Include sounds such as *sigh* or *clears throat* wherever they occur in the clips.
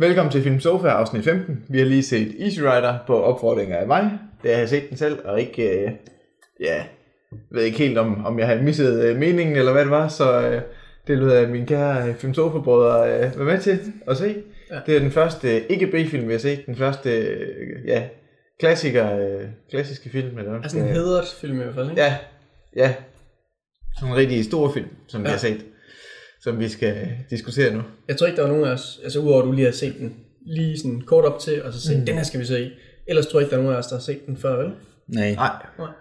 Velkommen til Film Sofa afsnit 15. Vi har lige set Easy Rider på opfordring af mig. Det har jeg set den selv, og ikke, øh, ja, ved ikke helt om, om jeg har misset øh, meningen eller hvad det var, så øh, det lyder at min kære øh, Film Sofa brødre øh, være med til at se. Ja. Det er den første øh, ikke B-film, vi har set. Den første, øh, ja, klassiker, øh, klassiske film. Eller? Altså en hedret film i hvert fald, ikke? Ja, ja. Sådan en rigtig stor film, som ja. vi har set, som vi skal diskutere nu. Jeg tror ikke, der var nogen af os, altså udover at du lige har set den lige sådan kort op til, og så set, mm. den her skal vi se. Ellers tror jeg ikke, der er nogen af os, der har set den før, vel? Nej. Nej. Nej.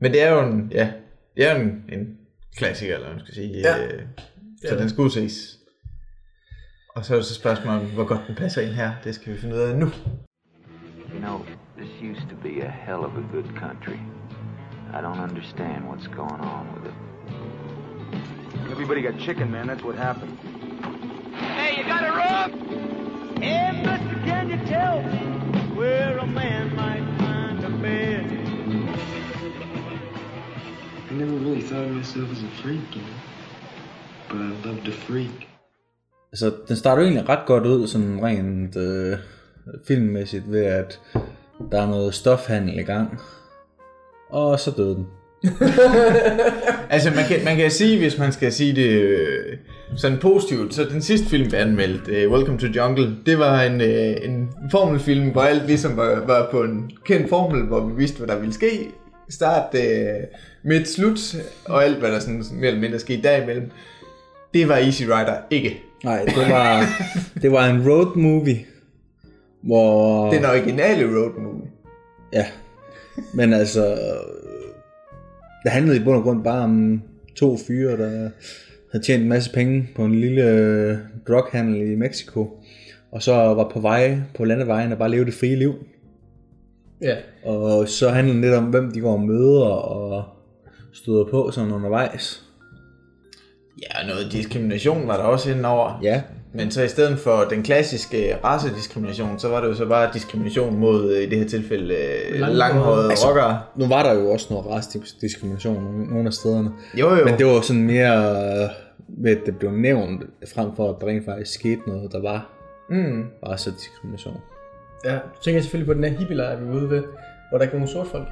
Men det er jo en, ja, det er jo en, en klassiker, eller hvad man skal sige. Ja. Øh, så er den skulle ses. Og så er det så spørgsmålet, om, hvor godt den passer ind her. Det skal vi finde ud af nu. You know, this used to be a hell of a good country. I don't understand what's going on with it. Everybody got chicken, man. That's what happened. Hey, you got a rope? Hey, mister, can you tell me where a man might find a bed? I never really thought of myself as a freak, you know. But I love to freak. Altså, den starter jo egentlig ret godt ud, sådan rent øh, filmmæssigt, ved at der er noget stofhandel i gang. Og så døde den. *laughs* Altså, man kan, man kan sige, hvis man skal sige det øh, sådan positivt, så den sidste film, vi anmeldte, uh, Welcome to Jungle, det var en, øh, en formelfilm, hvor alt ligesom var, var på en kendt formel, hvor vi vidste, hvad der ville ske. Start, øh, midt, slut, og alt, hvad der sådan mere eller mindre skete derimellem. Det var Easy Rider ikke. Nej, det var, det var en road movie, hvor... Den originale road movie. Ja, men altså, det handlede i bund og grund bare om to fyre, der havde tjent en masse penge på en lille øh, drughandel i Mexico, og så var på vej på landevejen og bare levede det frie liv. Ja. Og så handlede det lidt om, hvem de går og møder og støder på sådan undervejs. Ja, og noget diskrimination var der også indenover. Ja, Men så i stedet for den klassiske racediskrimination, så var det jo så bare diskrimination mod, øh, i det her tilfælde, øh, Langhårede. langhårede Altså- rockere. nu var der jo også noget racediskrimination nogle- af stederne. Jo, jo. Men det var sådan mere øh, ved, at det blev nævnt, frem for at der rent faktisk skete noget, der var Mm. racediskrimination. Ja, du tænker selvfølgelig på den her hippielejr, vi var ude ved, hvor der ikke var nogen sort folk.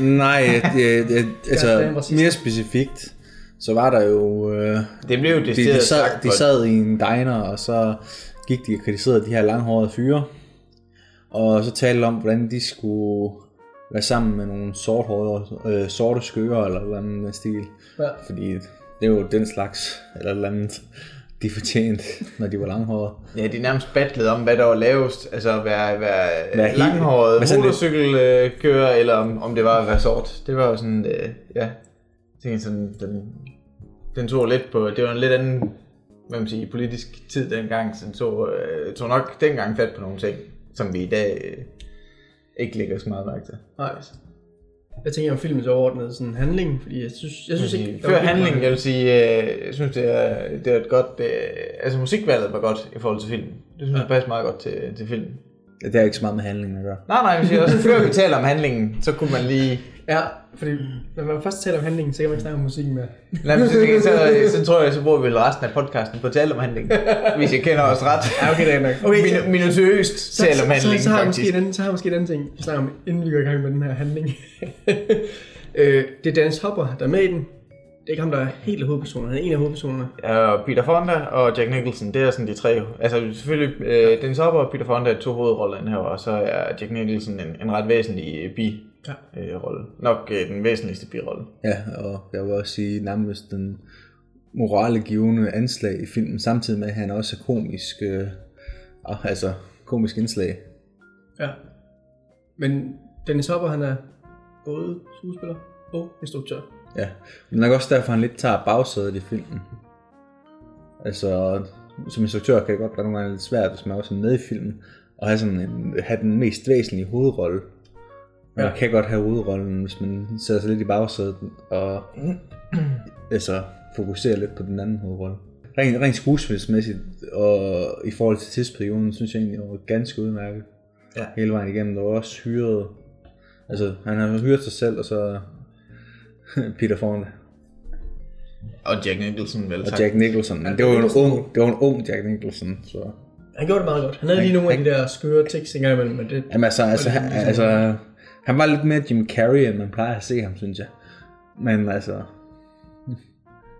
Nej, *laughs* det, det, altså mere specifikt, så var der jo... Øh, Det blev jo de, de, sad, de sad i en diner, og så gik de og kritiserede de her langhårede fyre. Og så talte om, hvordan de skulle være sammen med nogle sorthårede, øh, sorte skøger, eller med den stil. Ja. Fordi det er jo den slags, eller et andet, de fortjente, når de var langhårede. Ja, de nærmest battlede om, hvad der var lavest. Altså at være, være, Være langhåret motorcykelkører, eller om, om det var at være sort. Det var jo sådan, øh, ja. Tænker sådan, den, den tog lidt på, det var en lidt anden, hvad man siger, politisk tid dengang, så den tog, øh, tog nok dengang fat på nogle ting, som vi i dag øh, ikke lægger så meget mærke til. Nej. Jeg tænker om filmens overordnede sådan handling, fordi jeg synes, jeg synes ikke... Før mange- jeg vil sige, øh, jeg synes, det er, det er et godt, øh, altså musikvalget var godt i forhold til filmen. Det synes jeg passer meget godt til, til filmen. Det har ikke så meget med handlingen at gøre. Nej, nej, jeg vil sige også, før vi taler om handlingen, så kunne man lige... Ja, fordi når man først taler om handlingen, så kan man ikke snakke om musikken mere. *laughs* Lad mig, så, så, så, tror jeg, så bruger vi vel resten af podcasten på at tale om handlingen. *laughs* Hvis jeg kender os ret. Ja, okay, det er nok. Okay, Min, minutiøst så, tale om så, handlingen, så, så, har jeg faktisk. anden, så har jeg måske en anden ting, vi snakker om, inden vi går i gang med den her handling. *laughs* øh, det er Dennis Hopper, der er med i den. Det er ikke ham, der er helt af hovedpersonerne. Han er en af hovedpersonerne. Og Peter Fonda og Jack Nicholson, det er sådan de tre... Altså selvfølgelig, øh, Dennis Hopper og Peter Fonda er to hovedroller her, og så er Jack Nicholson en, en ret væsentlig bi-rolle. Ja. Øh, rolle. Nok øh, den væsentligste birolle. Ja, og jeg vil også sige nærmest den moralegivende anslag i filmen, samtidig med at han også er komisk, øh, og- altså komisk indslag. Ja. Men Dennis Hopper, han er både skuespiller og instruktør. Ja, men nok også derfor, han lidt tager bagsædet i filmen. Altså, som instruktør kan det godt være nogle gange lidt svært, hvis man også er med i filmen, og have, sådan en, have den mest væsentlige hovedrolle. Man Ja. kan godt have hovedrollen, hvis man sætter sig lidt i bagsædet, og *clears throat* altså, fokuserer lidt på den anden hovedrolle. Rent, rent skuespilsmæssigt, og i forhold til tidsperioden, synes jeg egentlig, det var ganske udmærket. Ja. Hele vejen igennem, der var også hyret, altså han har hyret sig selv, og så *laughs* Peter Fonda. Og Jack Nicholson, vel og. Jack Nicholson. Men det var jo en ung, det var en ung Jack Nicholson, så... Han gjorde det meget godt. Han havde lige nogle af de der skøre tekster engang imellem, men det... Jamen altså, altså, han, altså, han var lidt mere Jim Carrey, end man plejer at se ham, synes jeg. Men altså,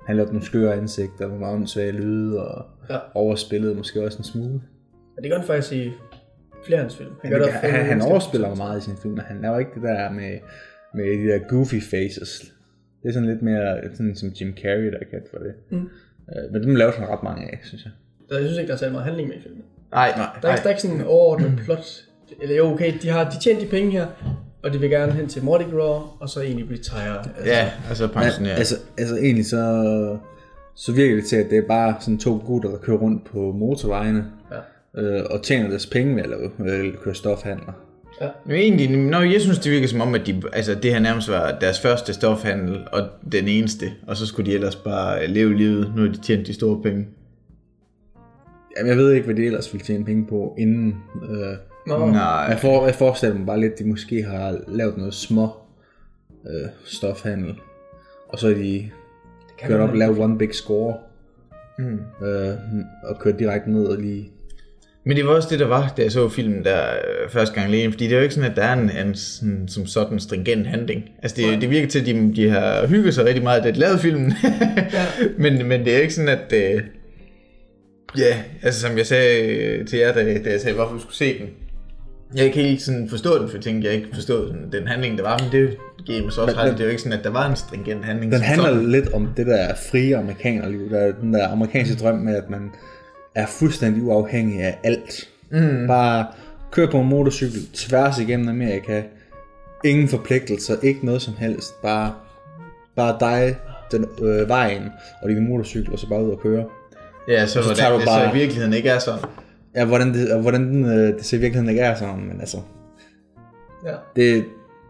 han lavede nogle skøre ansigter, nogle åndssvage lyde, og Ja. overspillede måske også en smule. Og det gør han faktisk i flere af hans film. Han, det han, han, han overspiller jo meget i sine film, og han laver ikke det der med, med de der goofy faces. Det er sådan lidt mere sådan som Jim Carrey, der er kendt for det. Mm. Øh, men dem laver han ret mange af, synes jeg. Der, jeg synes ikke, der er særlig meget handling med i filmen. Nej, Der er, ikke, der er ikke sådan en overordnet plot. Eller jo, okay, de har de tjent de penge her, og de vil gerne hen til Mardi Gras, og så egentlig retire. Altså, Ja, altså pensioneret. Ja, altså, altså egentlig så, så virker det til, at det er bare sådan to gutter, der kører rundt på motorvejene, Ja. øh, og tjener deres penge ved at lave, øh, køre stofhandler. Men egentlig, nå, jeg synes, det virker som om, at de, altså, det her nærmest var deres første stofhandel, og den eneste, og så skulle de ellers bare leve livet, nu de tjent de store penge. Jamen, jeg ved ikke, hvad de ellers ville tjene penge på inden. Øh, Nå, Nej, jeg, for, jeg forestiller mig bare lidt, at de måske har lavet noget små øh, stofhandel, og så er de kørt op og lavet one big score, mm. øh, og kørt direkte ned og lige Men det var også det, der var, da jeg så filmen der øh, første gang alene, fordi det er jo ikke sådan, at der er en, en sådan, som sådan stringent handling. Altså det, det virker til, at de, de har hygget sig rigtig meget, da de lavede filmen. *laughs* ja. men, men det er ikke sådan, at... Øh, ja, altså som jeg sagde øh, til jer, da, da jeg sagde, hvorfor vi skulle se den. Jeg har ikke helt sådan forstået den, for jeg tænkte, jeg ikke forstod sådan, den handling, der var, men det giver mig så også ret. Det er jo ikke sådan, at der var en stringent handling. Den handler sådan. lidt om det der frie amerikanerliv, der er den der amerikanske drøm med, at man er fuldstændig uafhængig af alt. Mm. Bare kør på en motorcykel tværs igennem Amerika. Ingen forpligtelser, ikke noget som helst. Bare, bare dig, den øh, vejen og din motorcykel, og så bare ud og køre. Ja, så, så hvordan tager du det så bare- i virkeligheden ikke er sådan. Ja, hvordan det, og hvordan den, øh, det så i virkeligheden ikke er sådan, men altså, ja. det,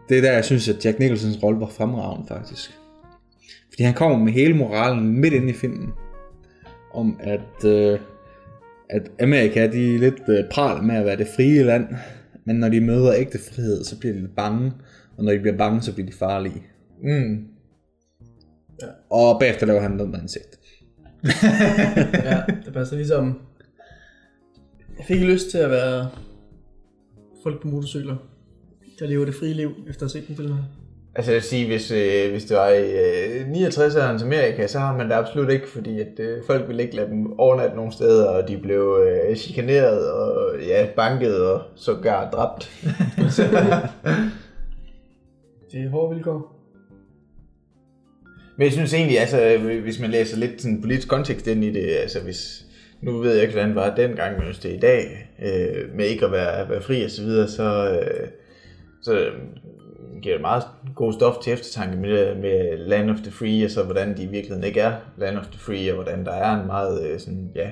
det er der, jeg synes, at Jack Nicholsons rolle var fremragende, faktisk. Fordi han kommer med hele moralen midt inde i filmen. Om at, øh, at Amerika, de er lidt øh, pral med at være det frie land. Men når de møder ægte frihed, så bliver de lidt bange. Og når de bliver bange, så bliver de farlige. Mm. Og bagefter laver han noget med ansigt. *laughs* ja, det passer ligesom... Jeg fik lyst til at være folk på motorcykler, der lever det frie liv, efter at have set den film her. Altså jeg vil sige, hvis, øh, hvis det var i øh, 69'ernes Amerika, så har man det absolut ikke, fordi at øh, folk ville ikke lade dem overnatte nogen steder, og de blev øh, chikaneret og ja, banket og sågar dræbt. *laughs* Det er hårde vilkår. Men jeg synes egentlig, altså, hvis man læser lidt sådan politisk kontekst ind i det, altså hvis, nu ved jeg ikke, hvordan det var dengang, men hvis det er i dag, øh, med ikke at være, være fri og så videre, så, øh, så øh, giver det meget god stof til eftertanke med, med Land of the Free, og så hvordan de i virkeligheden ikke er Land of the Free, og hvordan der er en meget øh, sådan, ja,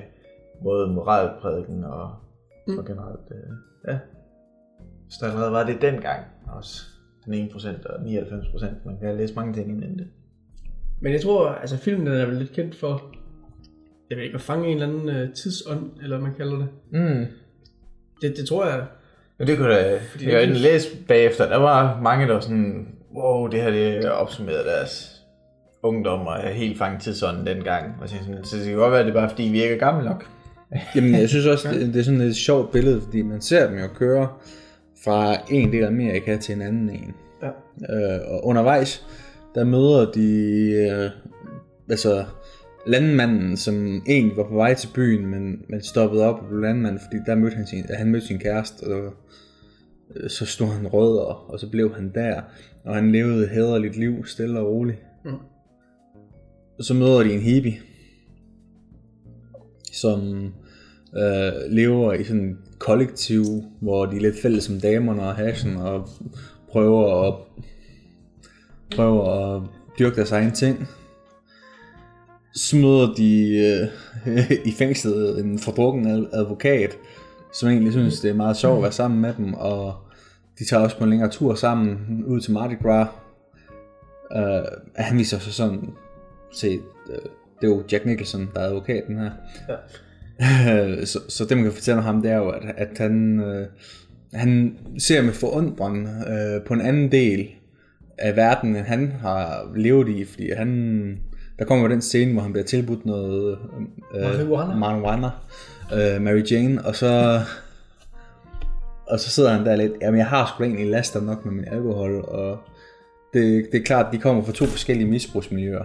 både moralprædiken og, mm. og generelt, øh, ja. Så der allerede var det dengang også, den 1% og 99%, man kan læse mange ting ind i det. Men jeg tror, altså filmen den er vel lidt kendt for, jeg ved ikke, at fange en eller anden uh, tidsånd, eller hvad man kalder det. Mm. Det, det tror jeg, Men det kunne da, fordi jeg har læst bagefter, der var mange, der var sådan, wow, det her det opsummerede deres ungdom og er helt fanget til sådan dengang. Og så, sådan, så det kan godt være, at det er bare fordi, vi ikke er gamle nok. Jamen, jeg synes også, *laughs* det, det er sådan et sjovt billede, fordi man ser dem jo køre fra en del af Amerika til en anden en. Ja. Øh, og undervejs, der møder de øh, altså landmanden, som egentlig var på vej til byen, men, men stoppede op og blev landmand, fordi der mødte han sin, han mødte sin kæreste, og øh, så stod han rødder, og så blev han der, og han levede et hæderligt liv, stille og roligt. Mm. Og så møder de en hippie, som øh, lever i sådan et kollektiv, hvor de er lidt fælles som damerne og hashen, og prøver at, prøver at dyrke deres egen ting. Så møder de øh, *laughs* i fængslet en fordrukken ad- advokat, som egentlig synes, det er meget sjovt at være sammen med dem, og de tager også på en længere tur sammen ud til Mardi Gras. Uh, han viser sig sådan set, uh, det er jo Jack Nicholson, der er advokaten her. Ja. *laughs* så, så det man kan fortælle om ham, det er jo, at, at han, øh, han ser med forundring øh, på en anden del af verden, end han har levet i, fordi han der kommer jo den scene, hvor han bliver tilbudt noget øh, marijuana, øh, Mary Jane, og så, og så sidder han der lidt, jamen jeg har sgu egentlig laster nok med min alkohol, og det, det er klart, de kommer fra to forskellige misbrugsmiljøer,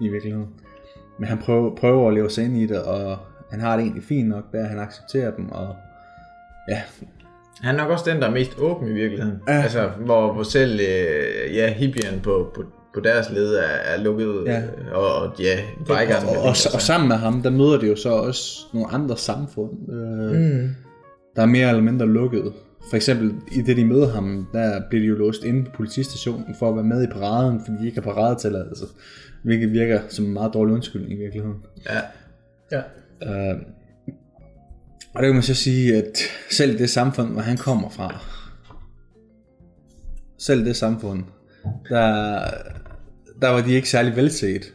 i virkeligheden. Men han prøver, prøver at leve sig ind i det, og han har det egentlig fint nok der, han accepterer dem, og ja, Han er nok også den, der er mest åben i virkeligheden. Ja. Altså, hvor, hvor selv øh, ja, hippierne på, på, på deres led er, er lukket, Ja. øh, og, og ja, bikerne. og, og, og sammen med ham, der møder det jo så også nogle andre samfund, øh, mm. der er mere eller mindre lukket. For eksempel, i det de møder ham, der bliver de jo låst inde på politistationen for at være med i paraden, fordi de ikke har paradetilladelse. Hvilket virker som en meget dårlig undskyldning i virkeligheden. Ja. Ja. Øh, og det kan man så sige, at selv det samfund, hvor han kommer fra, selv det samfund, der, der var de ikke særlig velset.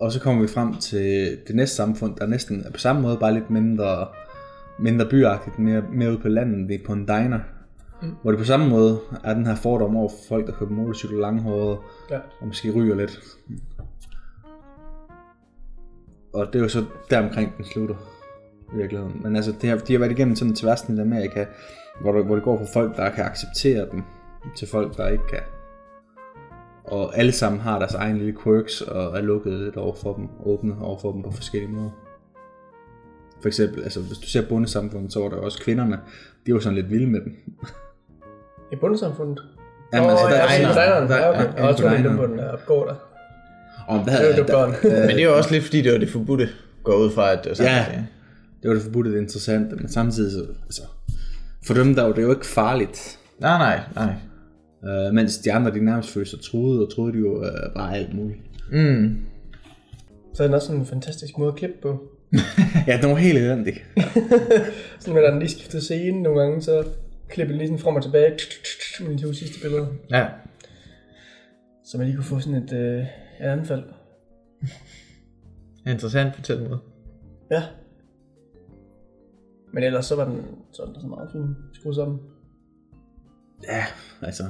Og så kommer vi frem til det næste samfund, der næsten er på samme måde, bare lidt mindre, mindre byagtigt, mere, mere ude på landet, det er på en diner. Mm. Hvor det på samme måde er den her fordom over for folk, der køber motorcykel langhåret, Ja. og måske ryger lidt. Og det er jo så deromkring den slutter i virkeligheden. Men altså, det har, de har været igennem sådan et tværsnit af Amerika, hvor det, hvor det går fra folk, der kan acceptere dem, til folk, der ikke kan. Og alle sammen har deres egen lille quirks, og er lukket lidt over for dem, åbne over for dem på forskellige måder. For eksempel, altså hvis du ser bundesamfundet, så var der også kvinderne, de var sådan lidt vilde med dem. I bundesamfundet? Jamen, altså, der- ja, der- inde på dineren. der- Ja, okay. ja, Og dem på den der gård der. Og der, Det er jo det børn. Men det er jo også lidt, fordi det var det forbudte, går ud fra, at det var sådan, Ja, at- det var det forbudte det interessante, men samtidig så, altså, for dem der var det jo ikke farligt, Nej, nej, nej. Øh, mens de andre de nærmest følte sig truet, og troede de jo øh, bare alt muligt. Mm. Så er den også sådan en fantastisk måde at klippe på. *laughs* Ja, den var helt elendig. *laughs* Sådan at den lige skifter scene nogle gange, så klipper den lige sådan frem og tilbage med de to sidste billeder. Ja. Så man lige kunne få sådan et, øh, et anfald. Interessant fortæl mig. Ja. Men ellers så var den sådan, så meget fint skruet sammen. Ja, altså.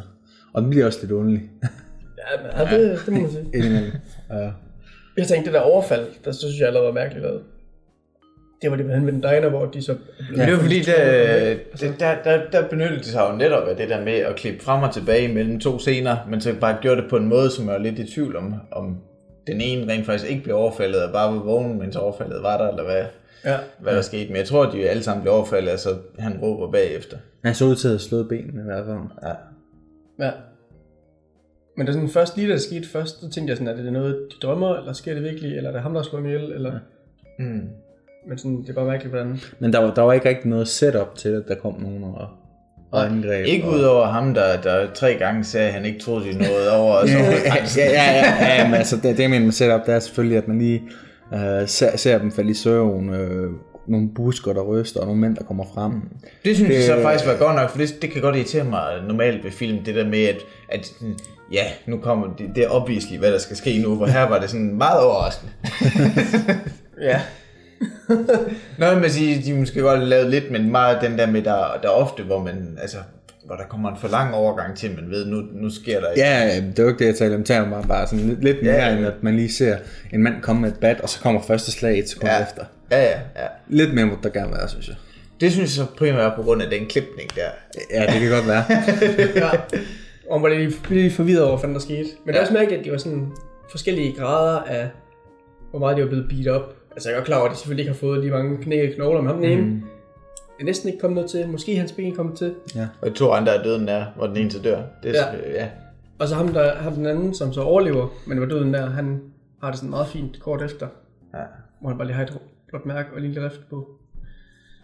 Og den bliver også lidt underlig. Ja, men, ja det, det må man sige. Indimellem. Ja. Jeg tænkte, det der overfald, der så synes jeg allerede var mærkeligt lavet. Det var det med den diner, hvor de så... Men det var fordi, der, der, der, der, benyttede de sig jo netop af det der med at klippe frem og tilbage mellem to scener, men så bare gjorde det på en måde, som jeg var lidt i tvivl om, om den ene rent faktisk ikke blev overfaldet, og bare var vågen, mens overfaldet var der, eller hvad, Ja. hvad der skete. Men jeg tror, at de alle sammen blev overfaldet, altså han råber bagefter. Han så ud til at have slået benene i hvert fald. Ja. Ja. Men det er sådan først lige da det skete først, så tænkte jeg sådan, er det noget, de drømmer, eller sker det virkelig, eller er det ham, der slår ihjel, eller... Mm. Men sådan, det er bare mærkeligt, hvordan... Men der var, der var ikke rigtig noget setup til, at der kom nogen og, og angreb. Ikke og... udover ham, der, der tre gange sagde, at han ikke troede, de nåede over, *laughs* og så ja, ja, ja, ja, men altså det, det jeg mener med setup, det er selvfølgelig, at man lige øh, ser, ser dem falde i søvn, øh, nogle busker, der ryster, og nogle mænd, der kommer frem. Det synes det... jeg så faktisk var godt nok, for det, det kan godt irritere mig normalt ved film, det der med, at, at ja, nu kommer det, det er obviously, hvad der skal ske nu, for her var det sådan meget overraskende. *laughs* Ja. *laughs* Nå, men sige, de måske godt lavet lidt, men meget den der med, der, der er ofte, hvor man, altså, hvor der kommer en for lang overgang til, man ved, nu, nu sker der ikke. Ja, det er ikke det, jeg taler om. Mig bare sådan lidt, lidt mere, Ja, ja. end at man lige ser en mand komme med et bat, og så kommer første slag et sekund ja. efter. Ja, ja, ja. Lidt mere må der gerne være, synes jeg. Det synes jeg så primært er på grund af den klipning der. Ja, det kan godt være. *laughs* ja. Og man blev lige forvirret over, hvad der skete. Men det er også mærkeligt, at de var sådan forskellige grader af, hvor meget de var blevet beat op. Altså jeg er godt klar over, at de selvfølgelig ikke har fået lige mange knækkede knogler, men ham den ene Mm. er næsten ikke kommet noget til. Måske hans ben kommet til. Og de to andre er døden der, hvor den ene til dør. Det er, ja. ja. Og så ham, der, ham den anden, som så overlever, men var døden der, han har det sådan meget fint kort efter. Ja. Hvor han bare lige har et blåt mærke og lille rift på.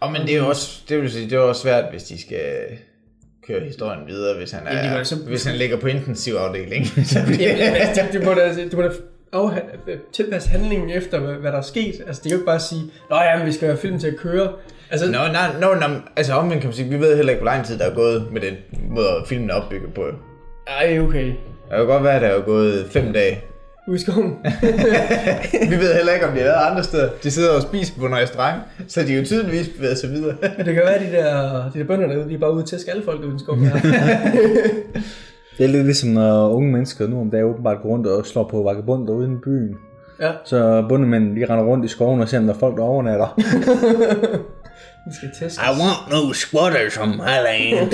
Og men det er jo også, det vil sige, det er også svært, hvis de skal køre historien videre, hvis han, Ja, er, det simpelthen. hvis han ligger på intensiv afdeling. så bliver altså, det, det, må da, det må da afha- tilpasse handlingen efter, hvad, hvad der er sket. Altså, det kan jo ikke bare sige, Nå ja, men vi skal have filmen til at køre. Altså, Nå, nej, nå, nå, altså omvendt kan man sige, vi ved heller ikke, hvor lang tid der er gået med den måde, filmen er opbygget på. ej, okay. Det kan godt være, at der er gået fem dage. Ude i skoven. *laughs* Vi ved heller ikke, om de har været andre steder. De sidder og spiser på en restaurant, så de er jo tydeligvis bevæget sig videre. *laughs* Men det kan være, at de der, de der bønder derude, de er bare ude til at skalle folk uden skov. Ja. *laughs* Det er lidt ligesom, når unge mennesker nu om dagen åbenbart går rundt og slår på vagabunder uden i byen. Ja, Så bundemændene lige render rundt i skoven og ser, om der er folk, der overnatter. den skal testes. I want no squatters on my land.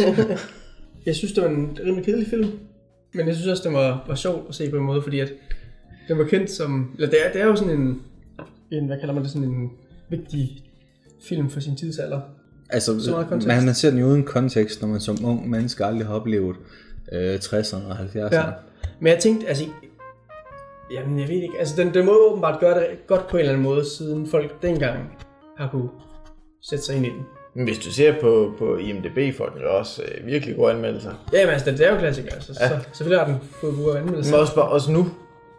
Jeg synes, det var en rimelig kedelig film. Men jeg synes også, den var, var sjov at se på en måde, fordi at den var kendt som... Eller det er, det er jo sådan en, en... Hvad kalder man det? Sådan en vigtig film for sin tidsalder. altså, Så meget kontekst. man, man ser den jo uden kontekst, når man som ung menneske aldrig har oplevet øh, 60'erne og 70'erne. Ja. Men jeg tænkte, altså... Jamen, jeg ved ikke. Altså, den, den må åbenbart gøre det godt på en eller anden måde, siden folk dengang har kunne sætte sig ind i den. Men hvis du ser på, på IMDb, får den jo også øh, virkelig gode anmeldelser. Ja, men altså, det er jo klassiker, altså. Ja. Så, selvfølgelig har den fået gode anmeldelser. Men også, bare, også nu.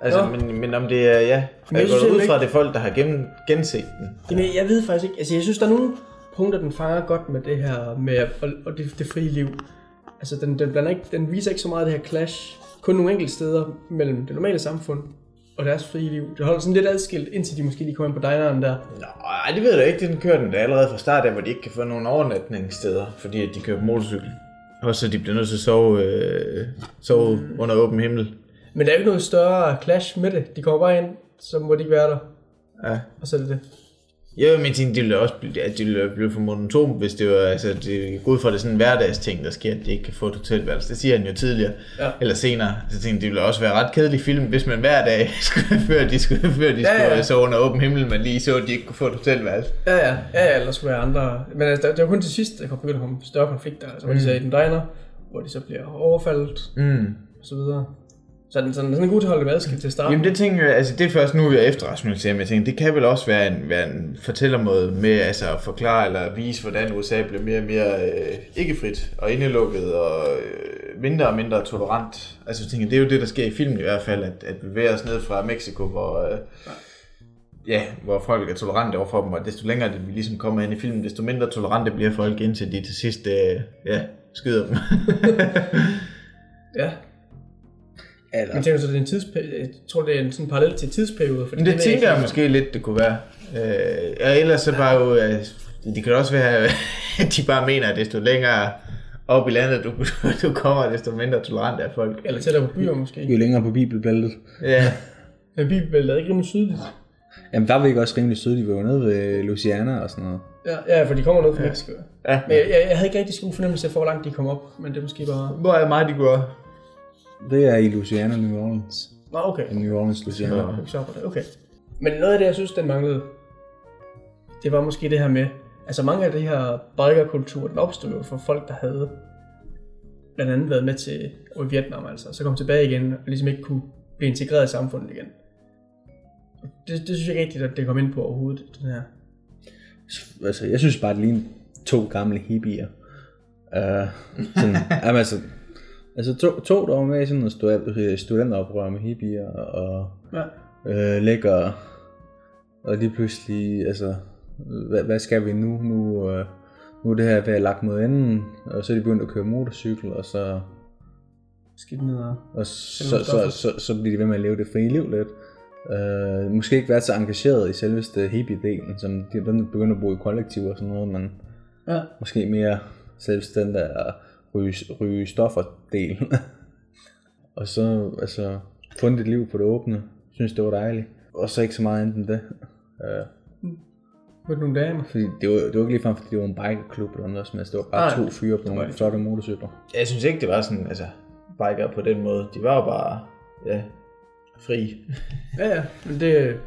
Altså, Nå. men, men om det er, ja, Men jeg jeg går ud fra, at det er folk, der har gennem, genset den. Jamen, jeg ved faktisk ikke. Altså, jeg synes, der er nogle punkter, den fanger godt med det her med og, og det, det frie liv. Altså, den, den, blander ikke, den viser ikke så meget det her clash. Kun nogle enkelte steder mellem det normale samfund og deres frie liv. Det holder sådan lidt adskilt, indtil de måske lige kommer ind på dineren der. Nå, ej, det ved jeg da ikke. Den kører den da allerede fra start af, hvor de ikke kan få nogen overnatningssteder, fordi at de kører på motorcykel. Også så de bliver nødt til at sove, øh, sove Mm. under åben himmel. Men der er jo ikke noget større clash med det. De kommer bare ind, så må de ikke være der. Ja. Og så er det det. Jo, men jeg tænkte, det ville også blive, at det ville blive for monotont, hvis det var, altså, det går ud fra, det er sådan en hverdagsting, der sker, at de ikke kan få et hotelværelse. Det siger han jo tidligere, Ja. eller senere. Så tænkte, det ville også være ret kedelig film, hvis man hver dag, *laughs* skulle, før de skulle, før de Ja, skulle ja. sove under åben himmel, man lige så, at de ikke kunne få et hotelværelse. Ja, ja. Ja, ja, eller skulle være andre. Men altså, det var kun til sidst, der kom begyndt at komme større konflikter. Altså, hvor de så er i den diner, hvor de så bliver overfaldet, Mm. og så videre. Så den sådan, den er god til at holde dem adskilt til at starte. Jamen det tænker jeg, altså det er først nu, jeg efterrationaliserer, men jeg tænker, det kan vel også være en, være en fortællermåde med altså at forklare eller vise, hvordan USA bliver mere og mere øh, ikke-frit og indelukket og øh, mindre og mindre tolerant. Altså jeg tænker, det er jo det, der sker i filmen i hvert fald, at, at vi bevæger os ned fra Mexico, hvor, øh, ja, hvor folk er tolerante overfor dem, og desto længere det vi ligesom kommer ind i filmen, desto mindre tolerante bliver folk, indtil de til sidst øh, ja, skyder dem. *laughs* Ja. Eller, Men tænker du så, det er en tidsperiode? Jeg tror, det er en sådan parallel til tidsperiode. For Men det tænker jeg måske lidt, det kunne være. Øh, og ellers så bare jo, øh, det kan også være, at *laughs* de bare mener, at desto længere op i landet du, *laughs* du kommer, desto mindre tolerant er folk. Eller tættere på byer måske. jo længere på bibelbæltet. Ja, Men bibelbæltet er ikke rimelig sydligt. Jamen, der var vi ikke også rimelig søde. De var nede ved Louisiana og sådan noget. Ja, ja for de kommer ned fra Mexico. ja. Men jeg, jeg, havde ikke rigtig god fornemmelse for, hvor langt de kom op. Men det er måske bare... Hvor er meget de går? Det er i Louisiana, New Orleans. Nå, okay. New Orleans, Louisiana. På det. Okay. Men noget af det, jeg synes, den manglede, det var måske det her med, altså mange af de her bikerkulturer, den opstod jo for folk, der havde blandt andet været med til og i Vietnam, altså, så kom tilbage igen, og ligesom ikke kunne blive integreret i samfundet igen. Det, det synes jeg ikke rigtigt, at det kom ind på overhovedet, den her. Altså, jeg synes bare, det ligner to gamle hippier. Uh, sådan, jamen, altså, altså to, to, der var med i sådan noget stu- studenteroprør med hippier og Ja. øh, lægger og lige pludselig, altså, hvad, hvad skal vi nu? Nu, øh, nu er det her ved at lagt mod enden, og så er de begyndt at køre motorcykel, og så, Skidt ned og... og så, så, så, så, så bliver de ved med at leve det frie liv lidt. Øh, måske ikke været så engageret i selveste hippie-delen, som de, dem, der begynder at bo i kollektiv og sådan noget, men Ja. måske mere selvstændig der ryge, ryge stoffer del. *laughs* og så altså, fundet et liv på det åbne. Synes det var dejligt. Og så ikke så meget andet end det. Uh, Med nogle damer. fordi det var, det var ikke ligefrem, fordi det var en bikerklub eller noget som helst. Det var bare Nej. to fyre på nogle flotte motorcykler. Jeg synes ikke, det var sådan, altså, biker på den måde. De var jo bare, ja, fri. Ja, ja. Men det...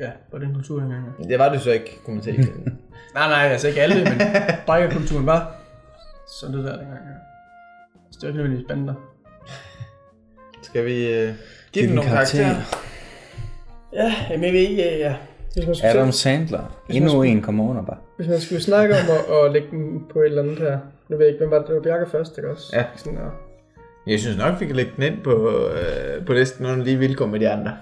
Ja, var den kultur engang. Det var det så ikke, kunne man filmen. *laughs* Nej, nej, altså ikke alle, men bikerkulturen var sådan det der dengang. Ja. Så det var ikke nødvendigvis bander. *laughs* Skal vi øh, give den nogle karakterer? Ja, jamen jeg ved ikke, ja, ja. Hvis man skulle, Adam. Sandler. man Endnu skulle- en kommer under bare. hvis man skulle snakke om at, at lægge den på et eller andet her. Nu ved jeg ikke, hvem var det? Det var Bjarke først, ikke også? Ja. Sådan, og... Jeg synes nok, vi kan lægge den ind på, øh, på næsten nogle lige vilkår med de andre.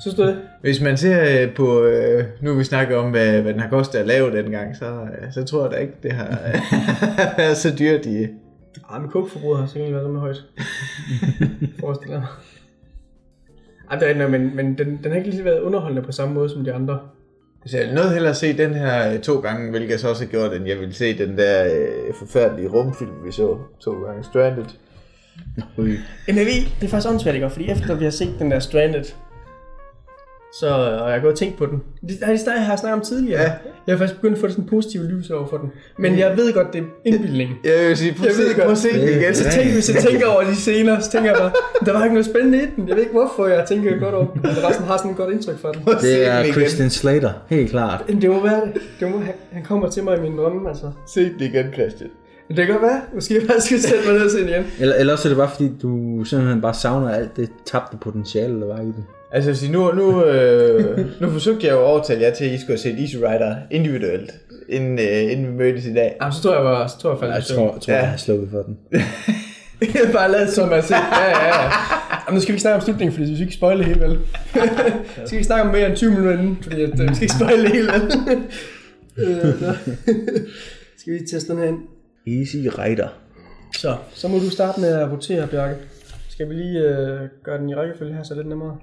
Synes du det? Hvis man ser øh, på, øh, nu vi snakker om, hvad, hvad den har kostet at lave dengang, så, øh, så tror jeg da ikke, det har *laughs* været så dyrt i... Ej, men coke-forbruget har sikkert været rimelig højt. Forestiller mig. Ej, det er men, men den, den har ikke lige været underholdende på samme måde som de andre. Så jeg vil noget hellere se den her øh, to gange, hvilket jeg så også har gjort, end jeg vil se den der øh, forfærdelige rumfilm, vi så to gange. Stranded. Ui. MAV, det er faktisk åndssvagt, ikke? Fordi efter vi har set den der Stranded, så, og jeg har gået og tænkt på den. Det, det, det har jeg snakket om tidligere. Ja. Jeg har faktisk begyndt at få det sådan positivt lys over for den. Men jeg ved godt, det er indbildning. Jeg vil sige, prøv at Jeg ved se, prøv at se den Det- igen. Så tænk, hvis jeg tænker over de scener, så tænker jeg bare, der var ikke noget spændende i den. Jeg ved ikke hvorfor, jeg tænker godt over den. Jeg bare sådan, har sådan et godt indtryk fra den. Det er. Christian Slater, helt klart. Det må være det. det må, han, han kommer til mig i min drømme, altså. Se den igen, Christian. Men det kan godt være. Måske jeg bare skal sætte mig ned og se den igen. Eller, eller også er det bare fordi, du simpelthen bare savner alt det tabte potentiale, der var i det. Altså, jeg sige, nu, nu, øh, nu forsøgte jeg jo at overtale jer til, at I skulle have set Easy Rider individuelt, inden, øh, inden vi mødtes i dag. Jamen, så tror jeg bare, så tror jeg faldt Jeg tror, jeg, tror Ja. jeg har slukket for den. *laughs* Jeg har bare lavet som at se. Ja, ja, ja. Jamen, nu skal vi ikke snakke om slutningen, fordi vi skal ikke spoile det helt vel. *laughs* skal vi ikke snakke om mere end 20 minutter inden, fordi at, øh, vi skal ikke spoile det helt vel. *laughs* øh, skal vi teste den her ind? Easy Rider. Så, så må du starte med at rotere, Bjarke. Skal vi lige øh, gøre den i rækkefølge her, så er det lidt nemmere.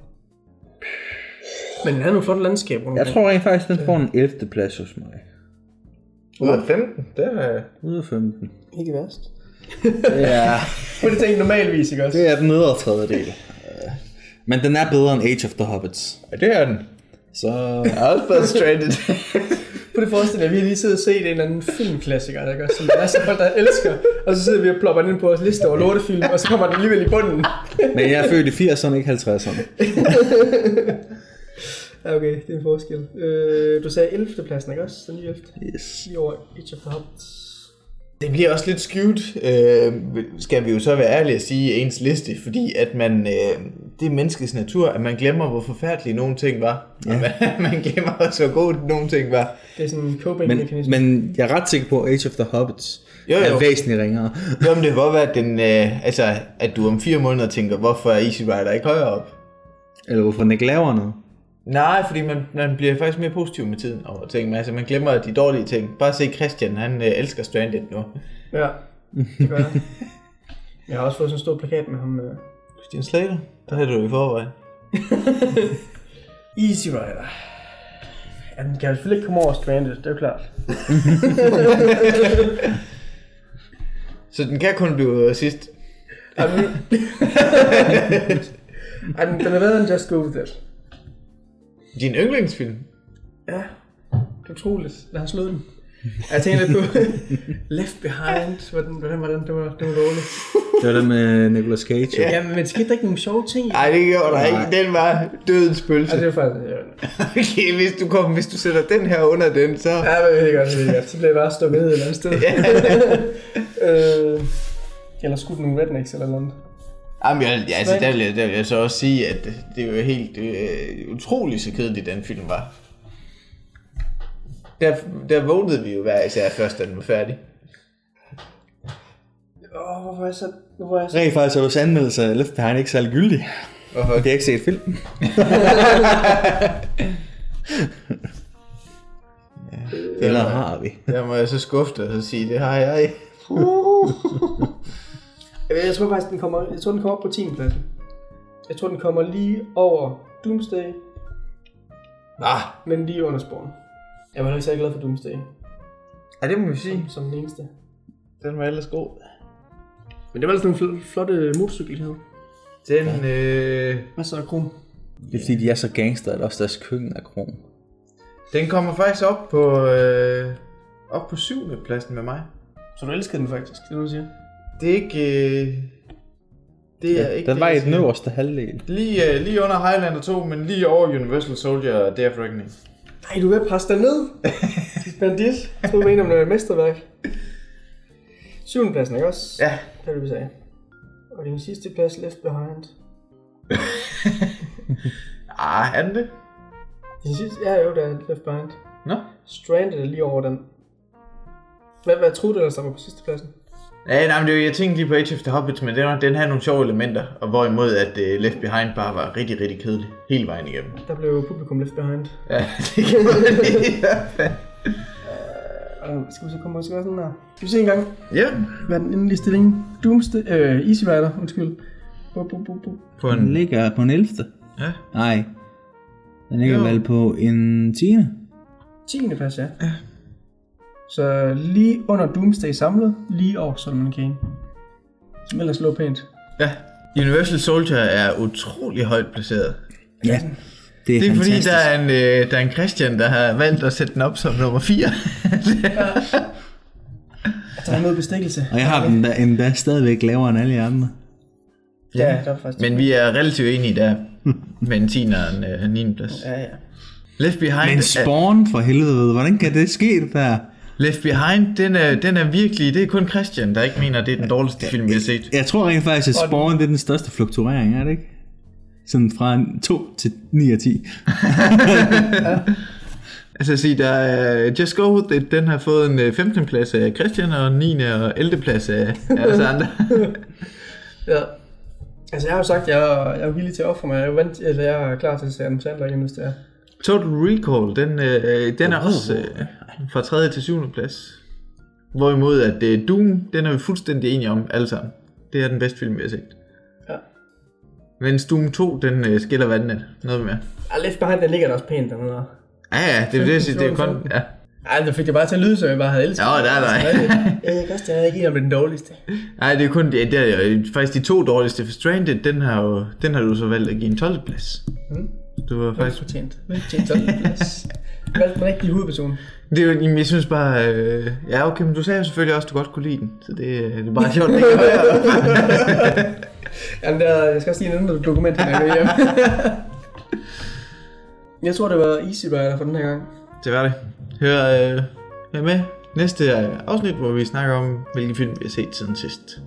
Men den har nogle flotte landskaber. rundt Jeg omkring. tror rent faktisk, den får en 11. plads hos mig. Ud af 15, det er... Ud af 15. Ikke værst. Ja, *laughs* På det tænker normalvis, ikke også? det er den nedre tredjedel. Øh, Men den er bedre end Age of the Hobbits. Ja, det er den. Så også været stranded. *laughs* På det forestiller jeg, at vi har lige siddet og set en eller anden filmklassiker, der gør, som der er så folk, der elsker. Og så sidder vi og plopper den ind på vores liste over lortefilm, og så kommer den alligevel i bunden. Men jeg er født i 80'erne, ikke 50'erne. Ja, *laughs* okay, det er en forskel. Øh, du sagde 11. pladsen, ikke også? Den nye 11. Yes. Lige over Age of the Hobbits. Det bliver også lidt skewed, øh, skal vi jo så være ærlige at sige, ens liste, fordi at man, øh, det er menneskets natur, at man glemmer, hvor forfærdelige nogle ting var. Ja. Og man, *laughs* man glemmer også, hvor gode nogle ting var. Det er sådan en coping Men, mekanisme. men jeg er ret sikker på, at Age of the Hobbits Jo, jo. er væsentligt ringere. Jo, men det kan godt være, at, den, øh, altså, at du om fire måneder tænker, hvorfor er Easy Rider ikke højere op? Eller hvorfor den ikke laver noget. Nej, fordi man, man bliver faktisk mere positiv med tiden over ting. Altså, man glemmer de dårlige ting. Bare se Christian, han øh, elsker Stranded nu. Ja, det gør jeg. *laughs* Jeg har også fået sådan en stor plakat med ham. Øh. Christian Slater, der havde du i forvejen. *laughs* Easy Rider. Ja, den kan jo selvfølgelig ikke komme over Stranded, det er jo klart. *laughs* Så den kan kun blive sidst. Ej, den, den er bedre end Just Go With It. Din yndlingsfilm. Ja, det er utroligt. Lad han slå den. Jeg tænker lidt på *laughs* Left Behind. Hvordan, hvordan var den? Det var, det var dårligt. Det var det med Nicolas Cage. jo. Ja, men skete der ikke nogle sjove ting? den? Nej, det gjorde der ikke. Den var dødens pølse. Ja, det var faktisk... Ja, Okay, hvis du, kom, hvis du sætter den her under den, så... Ja, det ved jeg godt, det godt. Så bliver jeg bare stukket ned et eller andet sted. *laughs* øh, eller skudt nogle rednecks eller noget. Jamen, jeg, ja, altså, der, vil jeg, der vil jeg så også sige, at det er jo helt øh, utroligt så kedeligt, den film var. Der, der vågnede vi jo hver især først, da den var færdig. Åh, hvorfor er jeg så... Hvorfor er jeg så... Rent faktisk er vores anmeldelse af Left Behind ikke særlig gyldig. Hvorfor? Jeg har ikke set filmen. *laughs* Eller har vi? Der må jeg så skuffe dig og sige, det har jeg. Jeg, *laughs* ved, jeg tror faktisk, den kommer, jeg tror, den kommer op på 10. pladsen. Jeg tror, den kommer lige over Doomsday, Ah, men lige under Spawn. Jeg var ikke særlig glad for Doomsday, ja, det må vi sige. som den eneste. Den var ellers god. Men det var altså nogle fl- flotte motorcykler, de havde. Den, øh, Masser af krom. Det er fordi, de er så gangster, at også deres køkken er krom. den kommer faktisk op på, øh, op på syvende pladsen med mig. Så du elskede den faktisk, det det, du siger? Det er ikke... Øh, det er ikke Den det, var i den øverste halvdel. Lige, øh, lige under Highlander 2, men lige over Universal Soldier og Day of Reckoning. Nej, du er ved at presse dig ned. Dit *laughs* bandit. Jeg troede, du mente om noget mesterværk. Syvende pladsen, ikke også? Ja. Det er det, vi sagde. Og din sidste plads, Left Behind. *laughs* Ah, er den det? Din sidste, ja, jo, der er Left Behind. Nå. Stranded er lige over den. Hvad, hvad troede du ellers, der var på sidste pladsen? Ja, nej, men det, var- jeg tænkte lige på Age of the Hobbits, men den, var- den havde nogle sjove elementer, og hvorimod at uh, Left Behind bare var rigtig, rigtig kedelig hele vejen igennem. Der blev publikum Left Behind. Ja, *laughs* det kan man i hvert fald. Og skal vi så komme og skal sådan der? Skal vi se en gang, Ja, hvad er den endelige stilling? Doomsday, øh, Easy Rider, undskyld. Bup, bup, bup, bup. på Den en... ligger på en 11. Ja. Nej. Den ligger Jo. vel på en 10. 10. plads, ja. Så lige under Doomsday samlet, lige over Solomon Kane. Som ellers lå pænt. Ja, Universal Soldier er utrolig højt placeret. Ja, det er, Det er fordi, der er, en, øh, der er en Christian, der har valgt at sætte den op som nummer 4. *laughs* Altså, han er med bestikkelse. Og jeg har den der, endda stadigvæk lavere end alle andre. Ja, der var faktisk... Men vi er relativt enige der *laughs* med en 10. og en øh, 9. plads. Ja, ja. Left Behind, Men er, Spawn for helvede, hvordan kan det ske der? Left Behind den, er, den er virkelig, det er kun Christian, der ikke mener, det er den dårligste film, vi har set. Jeg tror rent faktisk, at Spawn det er den største fluktuering, er det ikke? Sådan fra 2 til 9 af 10. *laughs* Altså at sige, der er Just Go With It, den har fået en øh, 15. plads af Christian, og 9. og 11. plads af, os andre. *laughs* Ja. Altså, jeg har jo sagt, at jeg er, jeg er villig til at ofre mig. Jeg er, vant, eller jeg er klar til at se Adam Sandler igen, hvis det er. Total Recall, den, øh, den er også øh, fra 3. til 7. plads. Hvorimod at øh, Doom, den er vi fuldstændig enige om alle sammen. Det er den bedste film, vi har set. Ja. Mens Doom 2, den øh, skiller vandene noget mere. Ja, Left Behind, den ligger der også pænt dernede. Ja, ja, det er det, jeg siger, det er kun... Ja. Ej, det fik det bare til at lyde, som jeg bare havde elsket. Ja, der er der. *laughs* Jeg kan også, jeg er ikke det er den dårligste. Nej, det er kun det, det er faktisk de to dårligste for Stranded, den har, jo, den har du så valgt at give en 12. plads. Mm. Du var Faktisk fortjent. Fortjent 12. plads. Valgte den rigtige hovedperson. Det er jo, jeg synes bare, øh, ja okay, men du sagde jo selvfølgelig også, at du godt kunne lide den, så det, øh, det er bare sjovt, det være. *laughs* Jamen, der, jeg skal også lige nævne noget dokument, når jeg hjem. jeg tror, det var Easy Rider for den her gang. Det var det. Hør, øh, hør med næste afsnit, hvor vi snakker om, hvilke film vi har set siden sidst.